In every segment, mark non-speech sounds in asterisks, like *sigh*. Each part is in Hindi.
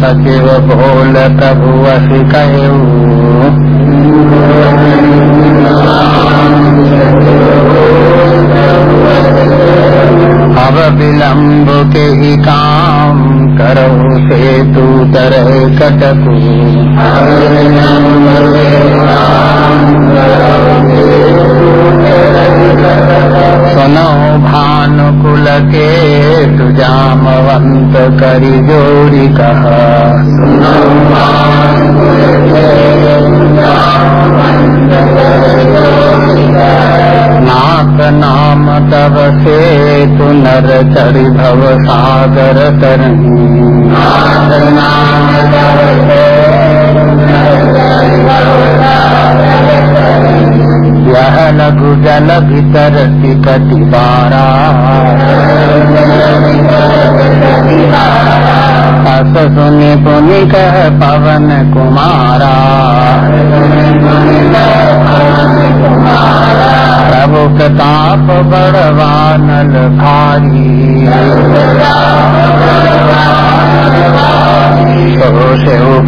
सचिव भोल प्रभु कहू अब विलम्ब के ही काम करो से तू तरह कटकू। सुनो भानुकुल के। तुजामवंत करी जोड़ी कहा नाथ नाम तब से तु नर चढ़ी भव सागर तरही नाम तब से यह लघु जल भीतर टिकति बारा अस सुनि पुनि कह पवन कुमारा। प्रभु प्रताप बड़वानल भारी।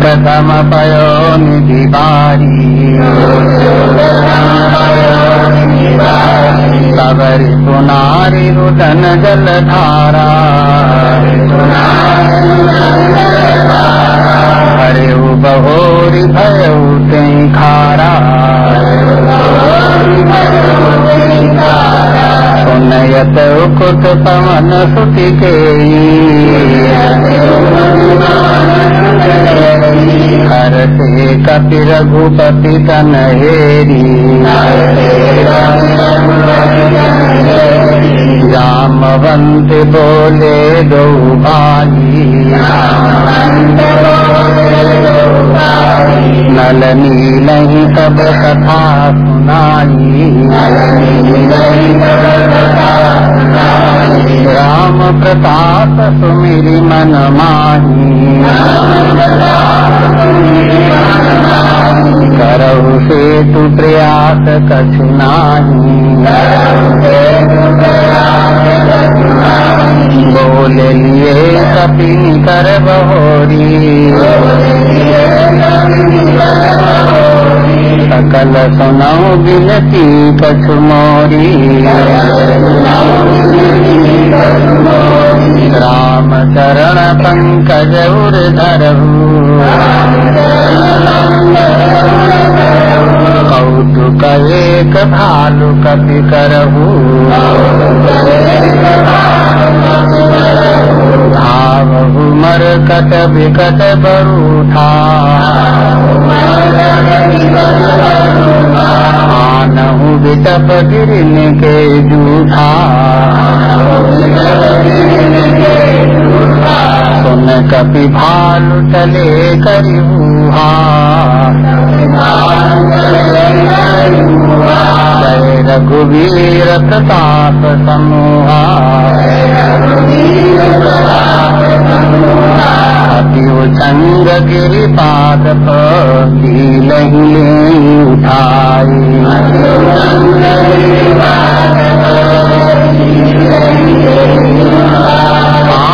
प्रथम पयो निधि बारी। सबरी पुनारी रुदन जल धारा हरे बहोरी भयऊ कहीं खारा सुनयत कुट पवन सुति के हर से कपि रघुपति तन हेरी जामवंत बोले दो भाई नल नील ही सब कथा सुनाई। राम प्रताप सुमिरी मन माही। करहु से तु प्रयास कछु नाही। बोल लिए कपिन कर बहोरी सकल सुनऊ बिनती कछु मोरी। राम चरण पंकज उर कौतुक एक भालु कपि करहू धावहु मर कट विकट बरूठा। आनहु विटप गिरन के जूठा। सुन कपि भालु चले करिबूहा जय रघुवीर प्रताप समूहा। अति उचंग गिरि पाद लील उठाई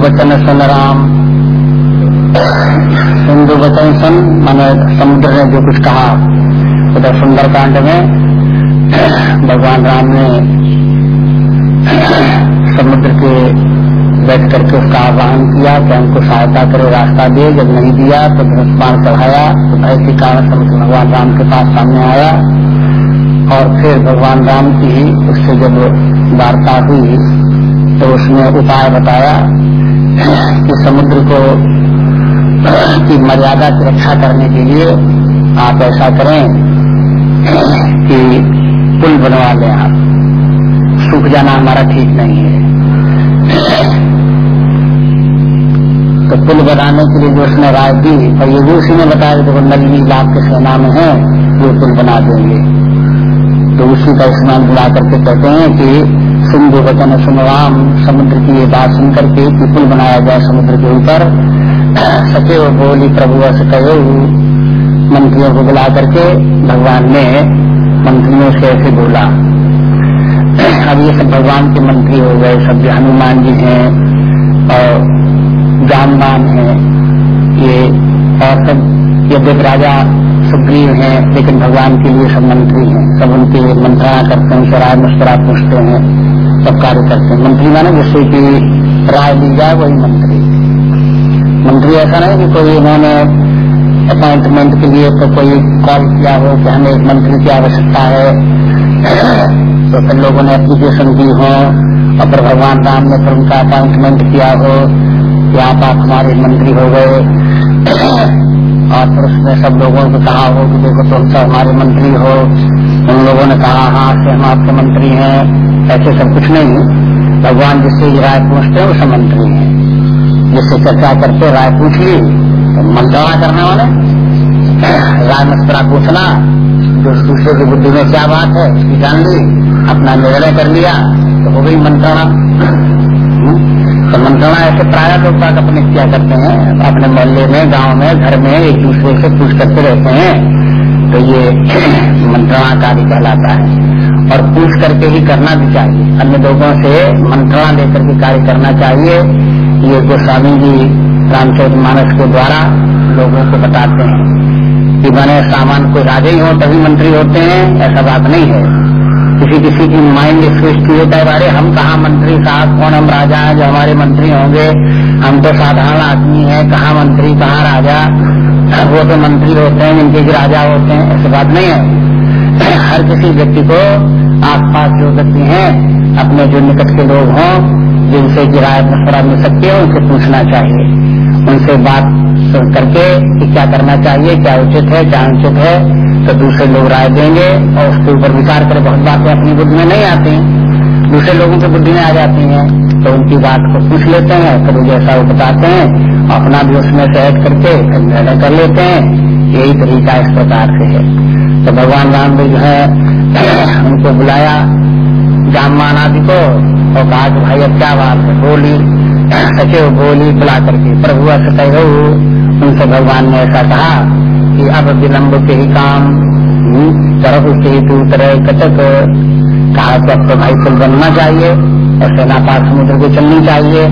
वचन सन राम। सिंधु वचन सन, माने समुद्र ने जो कुछ कहा, उधर सुंदर कांड में, भगवान राम ने समुद्र के बैठ करके उसका आह्वान किया कि हमको सहायता करे, रास्ता दे, जब नहीं दिया तो धनुष्मान चढ़ाया तो के कारण समुद्र भगवान राम के पास सामने आया, और फिर भगवान राम की उससे जब वार्ता हुई तो उसने उपाय बताया कि समुद्र को, *clears throat* की मर्यादा की रक्षा करने के लिए आप ऐसा करें, *clears throat* कि पुल बनवा लें आप। सूख जाना हमारा ठीक नहीं है। *clears throat* तो पुल बनाने के लिए जो उसने राय दी, और ये भी उसी ने बताया कि देखो नलिनी लाभ के सेना में है, वो पुल बना देंगे। तो उसी का स्नान बुला करके कहते हैं कि सिंधु वचन सुनवाम, समुद्र की ये बात सुन करके पुल बनाया जाए समुद्र के ऊपर। सचिव बोली प्रभु कहो मंत्रियों को बुला करके भगवान ने मंत्रियों से ऐसे बोला। अब ये सब भगवान के मंत्री हो गए, सब जो हनुमान जी हैं और जानमान है, ये और सब ये राजा सुग्रीव हैं, लेकिन भगवान के लिए सब मंत्री हैं। सब उनके मंत्रणा करते हैं राय मशवरा पूछते हैं, सब कार्य करते हैं। मंत्री माने जिससे कि राय ली जाए, वही मंत्री। मंत्री ऐसा नहीं कि कोई उन्होंने अपॉइंटमेंट के लिए तो कोई कॉल किया हो कि हमें एक मंत्री की आवश्यकता है। तो फिर लोगों ने एप्लीकेशन दी हो, और फिर भगवान राम ने फिर उनका अपॉइंटमेंट किया हो कि आप हमारे मंत्री हो गए। और फिर उसने सब लोगों को कहा हो कि देखो तुम सब हमारे मंत्री हो। उन लोगों ने कहा हाँ से हम आपके मंत्री हैं। ऐसे सब कुछ नहीं। भगवान जिससे राय पूछते हैं सब मंत्री हैं। जिससे चर्चा करते राय पूछ ली तो मंत्रणा करने वाले। राय मस्करा पूछना, जो दूसरे की बुद्धि में क्या बात है, उसकी जान ली, अपना निर्णय कर लिया तो हो गई मंत्रणा? तो मंत्रणा ऐसे प्राय लोग बात अपने क्या करते हैं। अपने मोहल्ले में, गाँव में, घर में एक दूसरे से पूछ करते रहते हैं। तो ये *clears throat* मंत्रणा कार्य कहलाता है। और पूछ करके ही करना भी चाहिए। अन्य लोगों से मंत्रणा लेकर के कार्य करना चाहिए। ये गोस्वामी जी रामचरित मानस के द्वारा लोगों को बताते हैं कि बने सामान कोई राजे ही हो, तभी मंत्री होते हैं, ऐसा बात नहीं है। किसी किसी की माइंड सृष्टि होता है। अरे, हम कहा मंत्री साहब? कौन हम राजा हैं जो हमारे मंत्री होंगे? हम तो साधारण आदमी हैं। कहा मंत्री? कहा राजा? वो तो मंत्री होते हैं, जिनके की राजा होते हैं। ऐसी बात नहीं है। हर किसी व्यक्ति को आसपास जो व्यक्ति हैं, अपने जो निकट के लोग हों, जिनसे की राय मिल सकती है, उनसे पूछना चाहिए। उनसे बात करके कि क्या करना चाहिए, क्या उचित है, क्या अनुचित है। तो दूसरे लोग राय देंगे और उसके ऊपर विचार करें बहुत बातें अपनी बुद्धि में नहीं आती। दूसरे लोगों की बुद्धि में आ जाती हैं तो उनकी बात को पूछ लेते हैं फिर जैसा वो बताते हैं, अपना भी उसमें से ऐड करके फिर निर्णय कर लेते हैं। यही तरीका इस प्रकार से है। तो भगवान राम ने जो है, *clears throat* उनको बुलाया जामान आदि को, और कहा कि भाई अब क्या बात है, बोली, *clears throat* सचिव बोली, बुला करके, प्रभु सतह उनसे भगवान ने ऐसा कहा कि अब विलम्ब के ही काम तरफ़ से तू तरह कटक। कहा कि अब तो भाई पुल बनना चाहिए और सेना पार समुद्र को चलनी चाहिए।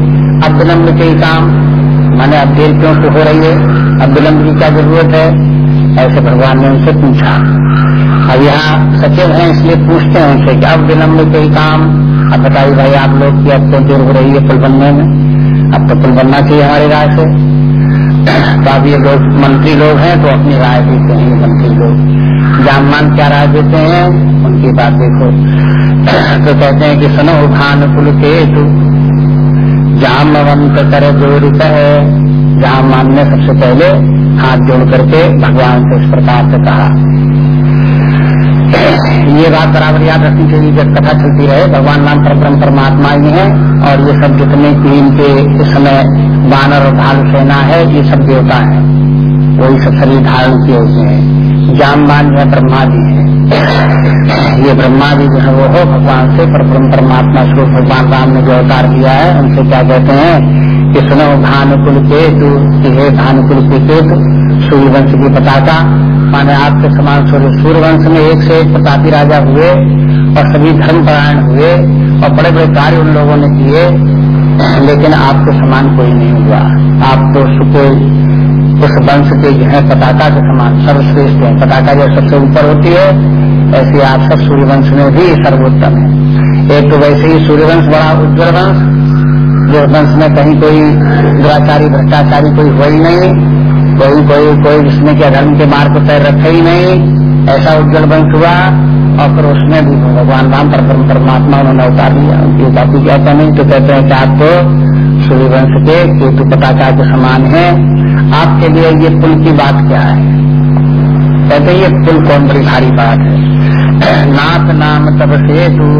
अब विलम्ब के ही काम। माने अब देर क्यों से हो रही है? अब विलम्ब की क्या ज़रूरत है? ऐसे भगवान ने उनसे पूछा। अब यहाँ सचिव हैं, इसलिए पूछते हैं उनसे कि अब विलम्ब के ही काम। अब बताइए भाई, आप लोग की अब तो देर हो रही है पुल बनने में। अब तो पुल बनना चाहिए हमारे राय से। तो अब ये लोग मंत्री लोग हैं तो अपनी राय देते हैं मंत्री लोग। जामान क्या राय देते हैं, उनकी बात देखो। तो कहते हैं कि सुनो, भान कुल के तू जाम जामवंत कर जोड़ित है जाम मान ने सबसे पहले हाथ जोड़ करके भगवान से इस प्रकार से कहा। ये बात बराबर याद रखनी चाहिए, जब कथा चलती रहे, भगवान नाम पर परमात्मा ही है, और ये सब जितने की इनके इस समय बानर और भाल सेना है, ये सब देवता है। वही सब शरीर धारण किए हुए हैं। जामबान जो है ब्रह्मा जी है। ये ब्रह्मा जी जो है, वो हो भगवान से, पर परमात्मा स्वरूप भगवान राम ने जो अवतार किया है, उनसे क्या कहते हैं कि सुनो, भानुकुल तू हे भानुकुल के सूर्यवंश की पताका माने आपके समान सूर्य सूर्यवंश में एक से एक प्रतापी राजा हुए और सभी धर्म परायण हुए और बड़े बड़े कार्य उन लोगों ने किए, लेकिन आपके समान कोई नहीं हुआ। आप तो सुखे, उस वंश के जो है पताका के समान सर्वश्रेष्ठ है। पताका जो सबसे ऊपर होती है, ऐसे आप सब सूर्यवंश में भी सर्वोत्तम है। एक तो वैसे ही सूर्यवंश बड़ा उज्जवल वंश, जो वंश में कहीं कोई दुराचारी, भ्रष्टाचारी कोई हुआ ही नहीं। कोई कोई कोई जिसने के धर्म के मार्ग पर पैर रखे ही नहीं, ऐसा उज्जवल वंश हुआ, और फिर उसमें भी भगवान राम पर परमात्मा उन्होंने उतार लिया। उनकी बाकी कहता नहीं तो कहते हैं कि आप तो सूर्यवंश के केतु पताका के समान है। आपके लिए ये पुल की बात क्या है? कहते ये पुल कौन बड़ी भारी बात है? नाथ नाम तब सेतु।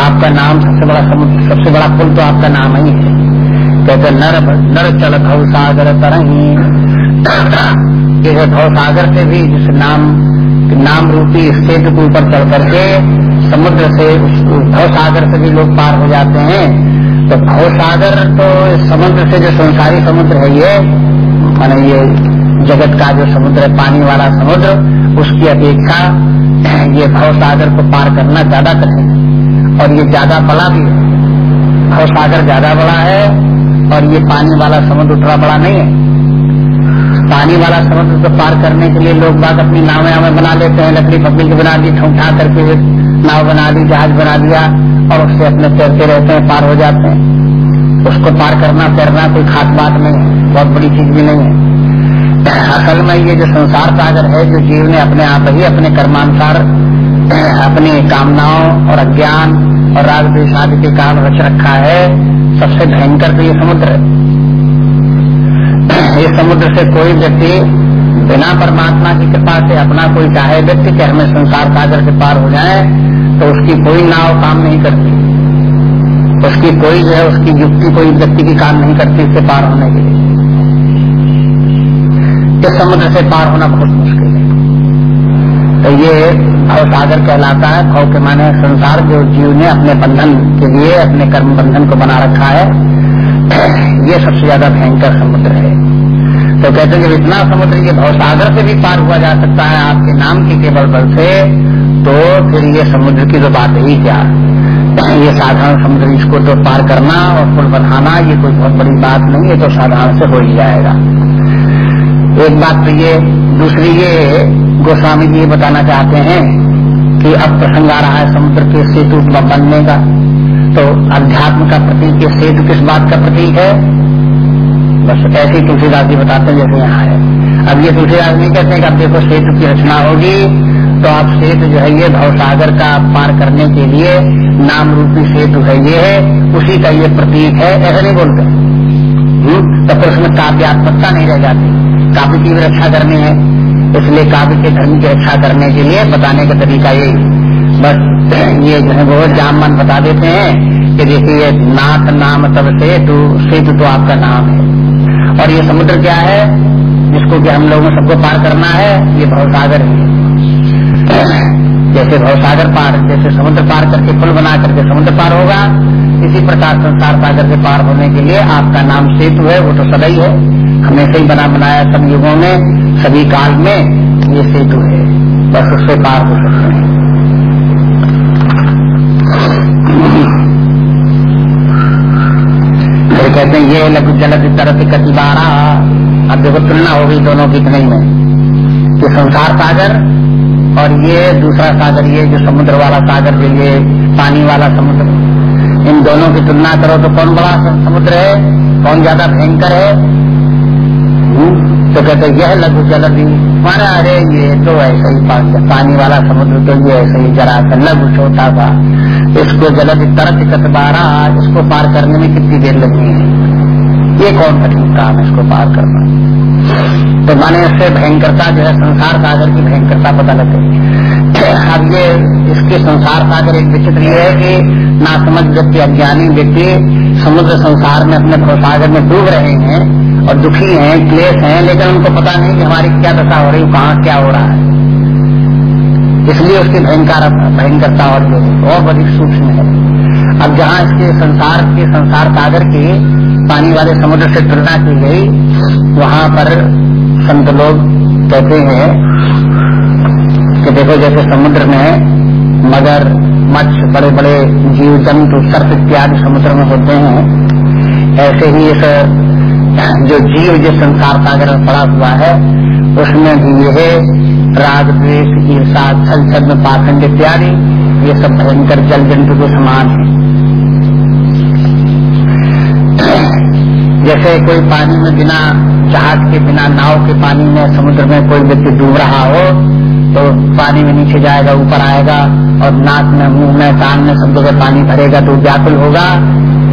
आपका नाम सबसे बड़ा सबसे बड़ा पुल तो आपका नाम ही है। कहते नर नर चल भव सागर तरही। *coughs* जैसे भव सागर से भी जिस नाम नाम रूपी सेतु के ऊपर चढ़ करके समुद्र से उस भव सागर से भी लोग पार हो जाते हैं। तो भव सागर तो समुद्र से जो संसारी समुद्र है ये, माने ये जगत का जो समुद्र है, पानी वाला समुद्र, उसकी अपेक्षा *coughs* ये भव सागर को पार करना ज़्यादा कठिन और ये ज़्यादा बड़ा भी है। भव सागर ज़्यादा बड़ा है और ये पानी वाला समुद्र उतना बड़ा नहीं है। पानी वाला समुद्र को पार करने के लिए लोग बात अपनी नावे नावे बना लेते हैं, लकड़ी पकड़ी की बना दी, ठूठा करके नाव बना दी, जहाज़ बना दिया और उससे अपने तैरते रहते हैं, पार हो जाते हैं। उसको पार करना, तैरना कोई खास बात नहीं है, बहुत बड़ी चीज़ भी नहीं है। असल में ये जो संसार सागर है, जो जीव ने अपने आप ही अपने कर्मानुसार, अपनी कामनाओं और अज्ञान और राग द्वेश आदि के कारण रच रखा है, सबसे भयंकर तो ये समुद्र है। इस समुद्र से कोई व्यक्ति बिना परमात्मा की कृपा से अपना कोई चाहे व्यक्ति के हमें संसार सागर के पार हो जाए तो उसकी कोई नाव काम नहीं करती। उसकी कोई जो है, उसकी युक्ति कोई व्यक्ति की काम नहीं करती इससे पार होने के लिए। इस समुद्र से पार होना बहुत मुश्किल है। तो ये भव सागर कहलाता है। भव के माने संसार जो जीव ने अपने बंधन के लिए, अपने कर्म बंधन को बना रखा है, *clears throat* ये सबसे ज़्यादा भयंकर समुद्र है। तो कहते हैं जब इतना समुद्र ये भवसागर से भी पार हुआ जा सकता है आपके नाम के केवल बल से तो फिर ये समुद्र की तो बात ही क्या? ये साधारण समुद्र इसको तो पार करना और पुल बनाना, ये कोई बहुत बड़ी बात नहीं है तो साधारण से हो ही जाएगा। एक बात तो ये, दूसरी ये, गोस्वामी जी बताना चाहते हैं कि अब प्रसंग आ रहा है समुद्र के सेतु बनने का। तो अध्यात्म का प्रतीक, ये सेतु किस बात का प्रतीक है? बस ऐसे ही तुलसीदास जी बताते हैं जैसे यहाँ है। अब ये तुलसीदास जी कहते हैं कि आप देखो सेतु की रचना होगी तो आप सेतु जो है ये भवसागर का पार करने के लिए नाम रूपी सेतु है ये है उसी का ये प्रतीक है, ऐसा नहीं बोलते। हम्म? तो फिर उसमें काव्यात्मकता नहीं रह जाती। काव्य की रक्षा करनी है, इसलिए काव्य के धर्म की रक्षा करने के लिए बताने का तरीका यही। बस *clears throat* ये जो है वो जामन बता देते हैं कि देखिए नाथ नाम तब सेतु सेतु तो आपका नाम है। और ये समुद्र क्या है? जिसको कि हम लोगों सबको पार करना है, ये भवसागर है। जैसे भवसागर पार, जैसे समुद्र पार करके पुल बना करके समुद्र पार होगा, इसी प्रकार संसार सागर के पार होने के लिए आपका नाम सेतु है, वो तो सदैव है। हमेशा ही बना बनाया सब युगों में, सभी काल में ये सेतु है। बस उससे पार हो सकते हैं। कहते हैं, ये लघु जलद तरत कतिबारा अब देखो, तुलना हो गई दोनों की इतने में। कि संसार सागर और ये दूसरा सागर, ये जो समुद्र वाला सागर, जो ये पानी वाला समुद्र। इन दोनों की तुलना करो तो कौन बड़ा समुद्र है? कौन ज़्यादा भयंकर है? हम्म? तो कहते यह लघु जलदी माना अरे, ये तो ऐसा ही पानी वाला समुद्र तो ये ऐसा ही जरा लघु छोटा सा। इसको जलद तरत कतबारा इसको पार करने में कितनी देर लगनी है? ये कौन कठिन काम है इसको पार करना? तो माने इससे भयंकरता जो है, संसार सागर की भयंकरता पता लगे अब ये इसके संसार सागर एक विचित्र ये है कि ना समझ व्यक्ति अज्ञानी व्यक्ति समुद्र संसार में अपने सागर में डूब रहे हैं और दुखी हैं, क्लेश हैं, लेकिन उनको पता नहीं कि हमारी क्या दशा हो रही, कहाँ क्या हो रहा है। इसलिए उसकी भयंकर भयंकरता और जो और बड़ी सूक्ष्म है। अब जहाँ इसके संसार के संसार सागर के पानी वाले समुद्र से तुलना की गई, वहाँ पर संत लोग कहते हैं कि देखो जैसे समुद्र में मगर मच्छ बड़े बड़े जीव, जंतु, सर्प इत्यादि समुद्र में होते हैं, ऐसे ही इस जो जीव जिस संसार सागर में पड़ा हुआ है, उसमें भी यह राग, द्वेष ईर्षा छल छद्म पाखंड इत्यादि, ये सब भयंकर जल जंतु के समान है। जैसे कोई पानी में बिना जहाज़ के, बिना नाव के पानी में, समुद्र में कोई व्यक्ति डूब रहा हो तो पानी में नीचे जाएगा, ऊपर आएगा, और नाक में, मुँह में, कान में सब जगह पानी भरेगा तो व्याकुल होगा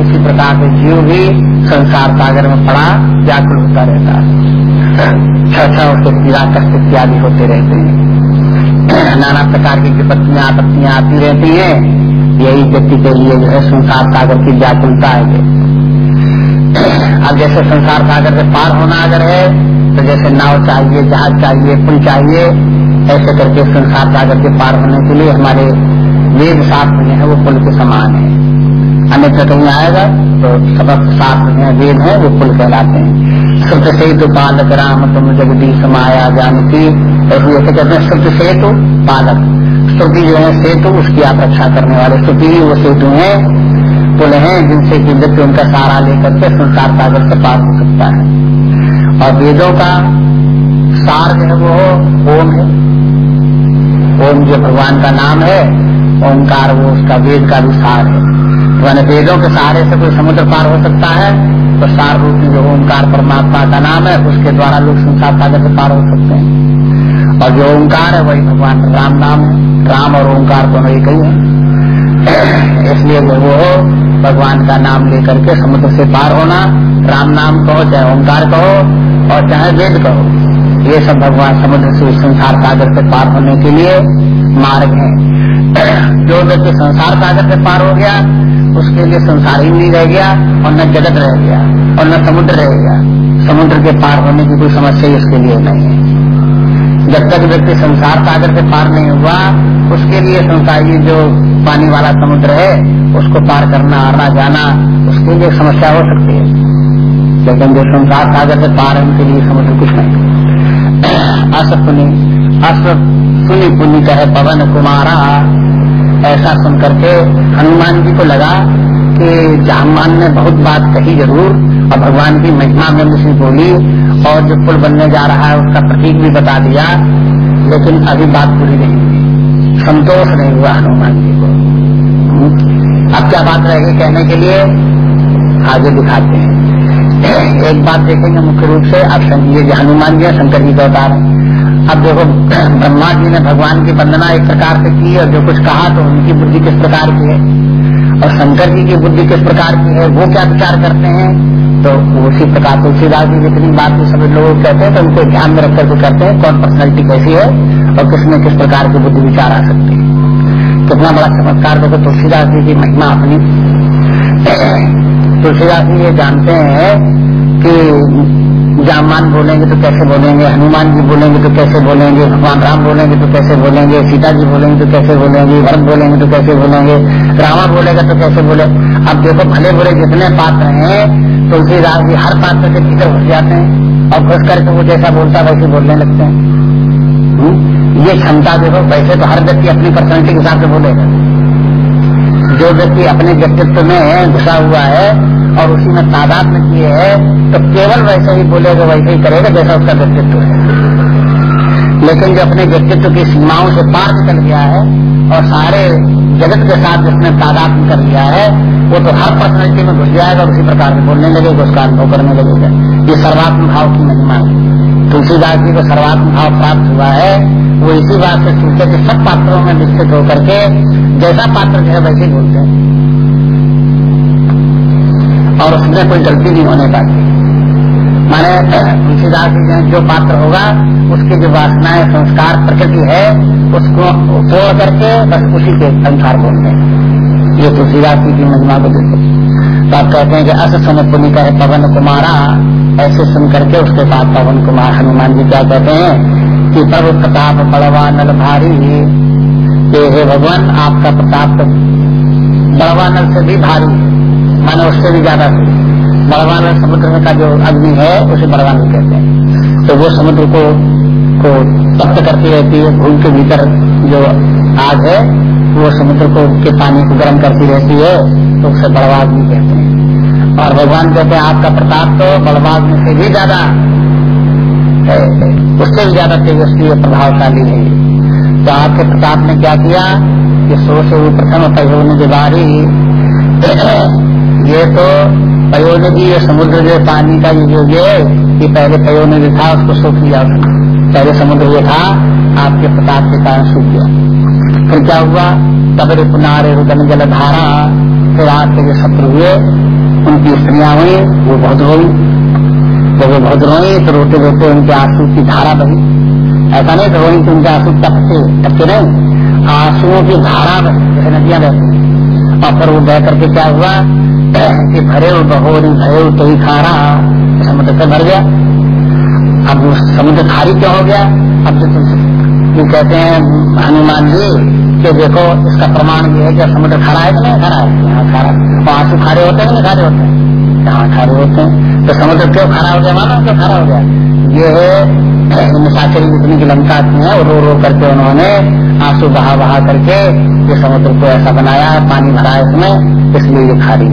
इसी प्रकार से जीव भी संसार सागर में पड़ा, व्याकुल होता रहता है। छा उसके पीड़ा कष्ट इत्यादि होते रहते हैं। नाना प्रकार की विपत्तियाँ, आपत्तियाँ आती रहती हैं। यही व्यक्ति के लिए जो है संसार सागर की व्याकुलता है। अब जैसे संसार सागर से पार होना अगर है तो जैसे नाव चाहिए, जहाज़ चाहिए, पुल चाहिए, ऐसे करके संसार सागर के पार होने के लिए हमारे वेद शास्त्र जो है, वो पुल के समान है। अन्य कहीं आएगा तो सबक जो वेद है, वो पुल कहलाते हैं। श्रुत सेतु पालक राम, तुम जगदीश माया जानती ऐसे जैसे कहते हैं श्रुत सेतु पालक। श्रुति जो है सेतु, उसकी आप रक्षा करने वाले श्रुति ही वो सेतु है। पुल है, जिनसे की व्यक्ति उनका सहारा लेकर के संसार सागर से पार हो सकता है। और वेदों का सार जो है वो ओम है। ओम जो भगवान का नाम है, ओंकार वो उसका वेद का भी सार है। मैंने वेदों के सहारे से कोई समुद्र पार हो सकता है तो सार रूप जो ओंकार परमात्मा का नाम है, उसके द्वारा लोग संसार सागर से पार हो सकते हैं। और जो ओंकार है, वही भगवान राम नाम राम और ओंकार दोनों एक ही है। इसलिए वो भगवान का नाम लेकर के समुद्र से पार होना, राम नाम कहो, चाहे ओंकार कहो, और चाहे वेद कहो, ये सब भगवान समुद्र से संसार सागर से पार होने के लिए मार्ग है। जो व्यक्ति संसार सागर से पार हो गया उसके लिए संसार ही नहीं रह गया, और न जगत रह गया, और न समुद्र रह गया। समुद्र के पार होने की कोई समस्या उसके लिए नहीं है। जब तक व्यक्ति संसार सागर से पार नहीं हुआ, उसके लिए संसार ये जो पानी वाला समुद्र है, उसको पार करना, आना, जाना, उसके लिए समस्या हो सकती है। लेकिन जो संसार सागर से पार है, उनके लिए समुद्र कुछ नहीं। अस सुनी अस सुनी पुण्य कहे पवन कुमारा। ऐसा सुन करके हनुमान जी को लगा कि हनुमान ने बहुत बात कही ज़रूर, और भगवान की महिमा में मुझे बोली, और जो पुल बनने जा रहा है उसका प्रतीक भी बता दिया, लेकिन अभी बात पूरी नहीं हुई। संतोष नहीं हुआ हनुमान जी को। अब क्या बात रहेगी कहने के लिए? आगे दिखाते हैं। एक बात देखेंगे मुख्य रूप से अब ये हनुमान जी शंकर जी का अवतार अब देखो ब्रह्मा जी ने भगवान की वंदना एक प्रकार से की और जो कुछ कहा तो उनकी बुद्धि किस प्रकार की है? और शंकर जी की बुद्धि किस प्रकार की है? वो क्या विचार करते हैं? तो उसी प्रकार तुलसीदास जी जितनी बात भी सभी लोग कहते हैं तो उनको ध्यान में रखकर के करते हैं, कौन पर्सनैलिटी कैसी है और किसमें किस प्रकार की बुद्धि विचार आ सकती है। कितना बड़ा चमत्कार देखो, तुलसीदास जी की महिमा अपनी। *clears throat* तुलसीदास जी ये जानते हैं कि जामान बोलेंगे तो कैसे बोलेंगे? हनुमान जी बोलेंगे तो कैसे बोलेंगे? भगवान राम बोलेंगे तो कैसे बोलेंगे? सीता जी बोलेंगे तो कैसे बोलेंगे? भरत बोलेंगे तो कैसे बोलेंगे? रामा बोलेगा तो कैसे बोले? अब देखो, भले बुरे जितने पात्र हैं, तुलसीदास जी हर पात्र के भीतर घुस जाते हैं और घुस करके वो जैसा बोलता, वैसे बोलने लगते हैं। हम्म? ये क्षमता देखो, वैसे तो हर व्यक्ति अपनी पर्सनैलिटी के हिसाब से बोलेगा। जो व्यक्ति अपने व्यक्तित्व में घुसा हुआ है और उसी में तादाद में किए है तो केवल वैसे ही बोलेगा, वैसे ही करेगा, जैसा उसका व्यक्तित्व है। लेकिन जो अपने व्यक्तित्व की सीमाओं से पार निकल गया है, और सारे जगत के साथ जिसने तादाद कर लिया है, वो तो हर पर्सनैलिटी में घुस जाएगा उसी प्रकार से बोलने लगेगा, उसका अनुभव करने लगेगा। ये सर्वात्म भाव की महिमा तुलसीदास जी को सर्वात्म भाव प्राप्त हुआ है। वो इसी बात से सीखते कि सब पात्रों में निश्चित होकर के जैसा पात्र जो है वैसे बोलते हैं। और उसमें कोई गलती नहीं होने पाती। माने, तुलसीदास जी जो पात्र होगा, उसकी जो वासनाएँ, संस्कार, प्रकृति है, उसको तोड़ करके बस उसी के संसार बोलते हैं। ये तुलसीदास जी की महिमा को देखो। तो आप कहते हैं कि अस सुन पुण्य कहे पवन कुमारा, ऐसे सुन करके उसके बाद पवन कुमार हनुमान जी क्या कहते हैं कि प्रभु प्रताप बड़वा नल भारी। हे भगवान, आपका प्रताप बड़वा नल से भी भारी। मानो उससे भी ज़्यादा बड़वानल समुद्र का जो अग्नि है, उसे बड़वानल कहते हैं। तो वो समुद्र को को तप्त करती रहती है, भूल के भीतर जो आग है, वो समुद्र को के पानी को गर्म करती रहती है तो उसे बड़वाग्नि कहते हैं। और भगवान कहते हैं, आपका प्रताप तो बड़वाग्नि से भी ज़्यादा है, उससे भी ज़्यादा तेजस्वी और प्रभावशाली है। तो आपके प्रताप ने क्या किया? कि सो से प्रथम पयोन बारी ये तो पयोन भी ये समुद्र जो पानी का ये जो ये कि पहले पयोन जो था, उसको सूख लिया पहले समुद्र जो था, आपके प्रताप के कारण सूख गया फिर क्या हुआ? तबरे पुनारे रुदन जल धारा फिर आपके जो शत्रु हुए, उनकी स्त्रियाँ हुई, वो बहुत रोई। जब वो बहुत रोई तो रोते रोते उनके आँसू की धारा बही। ऐसा नहीं तो वही उनके आँसू टपके टपके नहीं। आंसुओं की धारा में जैसे नदियाँ बहती और फिर वो बह करके क्या हुआ? कि भरे बहोरी, भरे तो ही खा रहा समुद्र से भर गया। अब समुद्र खारी क्यों हो गया? अब तो तुम कहते हैं, हनुमान जी, कि देखो, इसका प्रमाण ये है कि समुद्र खड़ा है कि नहीं खड़ा है? यहाँ खड़ा वहाँ से खारे होते हैं कि नहीं खड़े होते हैं? यहाँ खारे होते हैं तो समुद्र क्यों खड़ा हो गया? मानो क्यों खड़ा हो गया? ये है मुसाफिर जितनी की लंका है रो रो करके उन्होंने आँसू बहा बहा करके ये समुद्र को ऐसा बनाया, पानी भरा इसमें, इसलिए ये खारी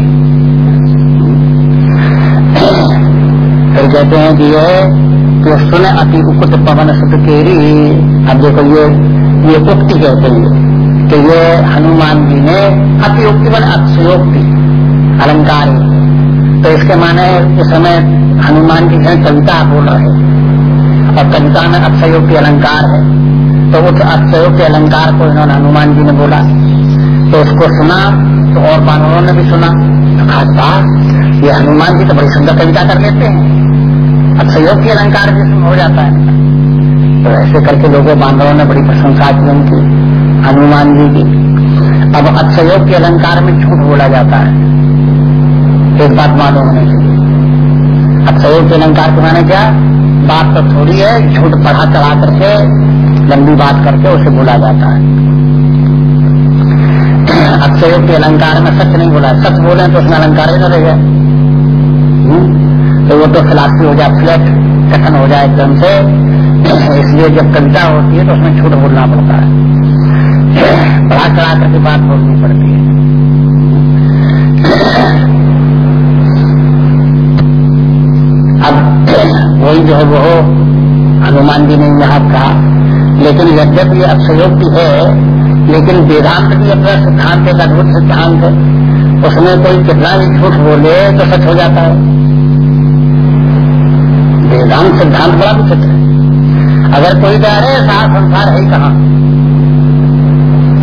फिर कहते हैं कि ये, कि सुने अति उकुट पवन सुख केरी। अब देखो ये ये उक्ति कहते हैं कि ये हनुमान जी ने अतियोक्ति बन अक्षयोक्ति, अलंकार। तो इसके माने इस समय हनुमान जी है, कविता बोल रहे और कविता में अक्षयोक्ति अलंकार है। तो उस अक्षयोग के अलंकार को इन्होंने हनुमान जी ने बोला। तो उसको सुना तो और बानरों ने भी सुना। तो खास बात ये हनुमान जी तो बड़ी सुंदर कविता कर लेते हैं। अक्षयोग के अलंकार भी हो जाता है। तो ऐसे करके लोगों, बानरों ने बड़ी प्रशंसा की उनकी, हनुमान जी की। अब अक्षयोग के अलंकार में झूठ बोला जाता है। एक बात मालूम होने चाहिए। अक्षयोग के अलंकार के माने क्या? बात तो थोड़ी है, झूठ पढ़ा चढ़ा करके, लंबी बात करके उसे बोला जाता है। अक्षयोग के अलंकार में सच नहीं बोला सच बोले तो उसमें अलंकार ही न रह जाए। हम्म? तो वो तो फिलासफी हो जाए, फ्लैट कथन हो जाए एकदम से। इसलिए जब कविता होती है तो उसमें झूठ बोलना पड़ता है। बढ़ा चढ़ा करके बात बोलनी पड़ती है। वही जो है वो हनुमान जी ने यहाँ कहा। लेकिन यद्यपि ये अक्षयोक्ति है, लेकिन वेदांत भी अपना सिद्धांत एक अद्भुत सिद्धांत है। उसमें कोई कितना भी झूठ बोले तो सच हो जाता है। वेदांत सिद्धांत बड़ा विचित्र है। अगर कोई कह रहे, सारा संसार है ही कहा?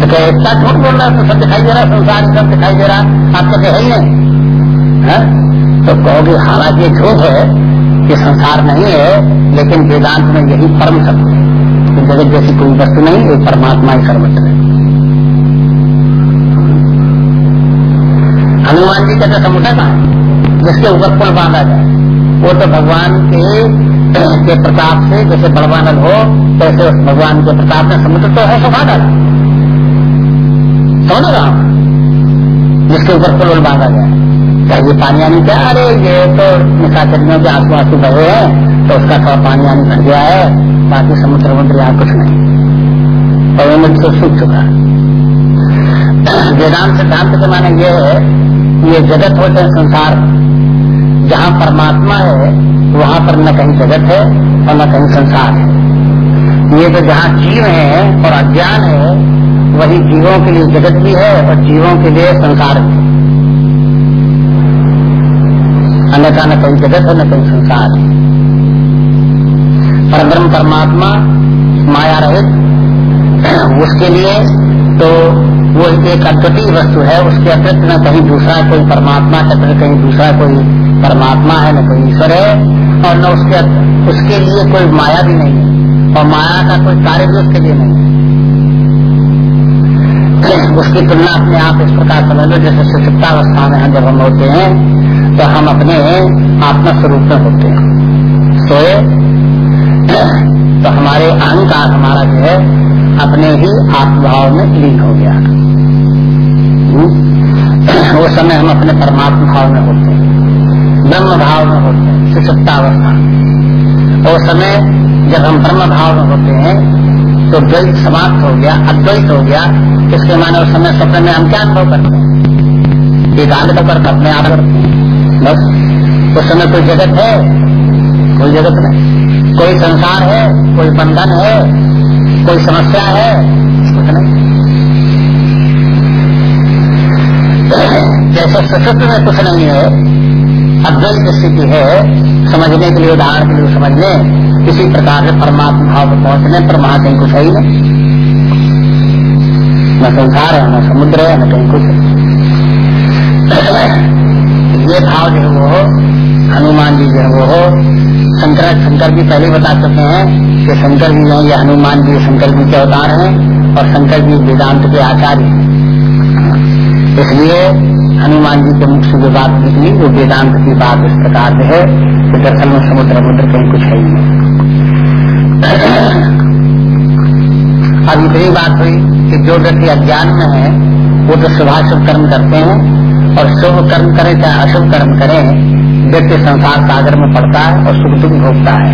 तो क्या इतना झूठ बोल रहा है तो सब दिखाई दे रहा संसार सब दिखाई दे रहा आप तो कहे ही? नहीं है तो कहोगे, हालाँकि झूठ है कि संसार नहीं है, लेकिन वेदांत में यही परम सत्य है। जगत जैसी कोई वस्तु नहीं एक परमात्मा ही सर्वत्र है। हनुमान जी का समुद्र था, जिसके ऊपर पुल बांधा जाए वो तो भगवान के के प्रताप से, जैसे बड़वानल हो तैसे उस भगवान के प्रताप में समुद्र तो है सुखा डाला राम, जिसके ऊपर पुल बांधा गया। क्या ये पानी आनी क्या अरे ये तो निशाचरियों के आँसू आँसू बहे हैं तो उसका थोड़ा पानी आनी भर गया है, बाकी समुद्र वमुद्र यहाँ कुछ नहीं। उन्हें तो सूख चुका वेदांत सिद्धांत के माने ये है, ये जगत होते हैं संसार। जहाँ परमात्मा है, वहाँ पर न कहीं जगत है और न कहीं संसार है। ये तो जहाँ जीव है और अज्ञान है, वही जीवों के लिए जगत भी है और जीवों के लिए संसार भी अन्यथा न कहीं जगत है, न कहीं संसार है। पर ब्रह्म परमात्मा माया रहित, उसके लिए तो वो एक अद्वितीय वस्तु है, उसके अतिरिक्त न कहीं दूसरा कोई परमात्मा के कहीं दूसरा कोई परमात्मा है, न कोई ईश्वर है, और न उसके उसके लिए कोई माया भी नहीं है, और माया का कोई कार्य भी उसके लिए नहीं है। उसकी तुलना अपने आप इस प्रकार समझ लो, जैसे सुषुप्तावस्था में हम जब हम होते हैं तो हम अपने आत्मा स्वरूप में होते हैं। सोए तो हमारे अहंकार हमारा जो है, अपने ही आत्मभाव में लीन हो गया। वो समय हम अपने परमात्मा भाव में होते हैं। ब्रह्म भाव में होते हैं सुषुप्तावस्था उस समय जब हम ब्रह्म भाव में होते हैं तो द्वैत समाप्त हो गया, अद्वैत हो गया, इसके माने उस समय सपने में हम क्या अनुभव करते हैं? एकांत होकर अपने आप हैं बस, उस समय कोई जगत है? कोई जगत नहीं। कोई संसार है? कोई बंधन है? कोई समस्या है? कुछ नहीं। जैसे सशस्त्र में कुछ नहीं है, अद्वैत स्थिति है, समझने के लिए, उदाहरण के लिए समझने, किसी प्रकार से परमात्मा भाव को पहुँचने पर वहाँ कहीं कुछ है ही नहीं। न संसार है, न समुद्र है, न कहीं कुछ ये भाव जो है वो हनुमान जी जो है वो शंकर शंकर जी पहले बता चुके हैं कि शंकर जी जो ये हनुमान जी, शंकर जी के अवतार हैं और शंकर जी वेदांत के आचार्य इसलिए हनुमान जी के मुख से जो बात निकली, वो वेदांत की बात इस प्रकार से है कि दरअसल में समुद्र समुद्र कहीं कुछ है ही नहीं। अब इतनी बात हुई कि जो व्यक्ति अज्ञान में है, वो तो शुभाशुभ कर्म करते हैं और शुभ कर्म करें चाहे अशुभ कर्म करें, व्यक्ति संसार सागर में पड़ता है और सुख दुख भोगता है।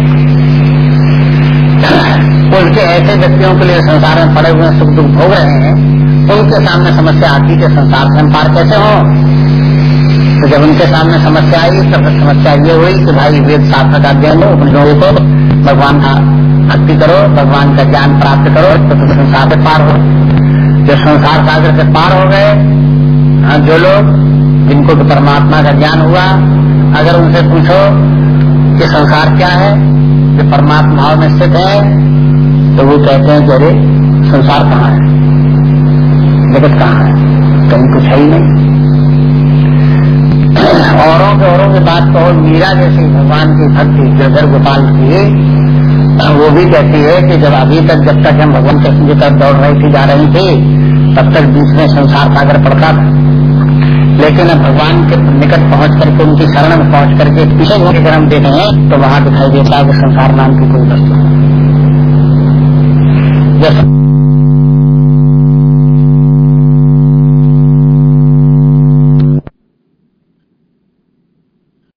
उनके ऐसे व्यक्तियों के लिए संसार में पड़े हुए सुख दुख भोग रहे हैं, उनके सामने समस्या आती है संसार से हम पार कैसे हो? तो जब उनके सामने समस्या आई तो फिर समस्या ये हुई कि भाई, वेद शास्त्र का अध्ययन उन लोगों को भगवान का भक्ति करो, भगवान का ज्ञान प्राप्त करो तो तुम संसार से पार हो। जब संसार सागर से पार हो गए हाँ, जो लोग जिनको तो परमात्मा का ज्ञान हुआ अगर उनसे पूछो कि संसार क्या है जो परमात्मा भाव में स्थित है तो वो कहते हैं कि अरे संसार कहाँ है? जगत कहाँ है? कहीं कुछ है ही नहीं। औरों के औरों की बात कहो मीरा जैसी भगवान की भक्ति गिरधर गोपाल की वो भी कहती है कि जब अभी तक जब तक हम भगवान कृष्ण की तरफ़ दौड़ रही थी जा रही थी तब तक बीच में संसार सागर पड़ता था। लेकिन अब भगवान के निकट पहुँच करके, उनकी शरण में पहुँच करके पीछे अगर हम हैं तो वहाँ दिखाई देता है कि संसार नाम की कोई वस्तु। जैसे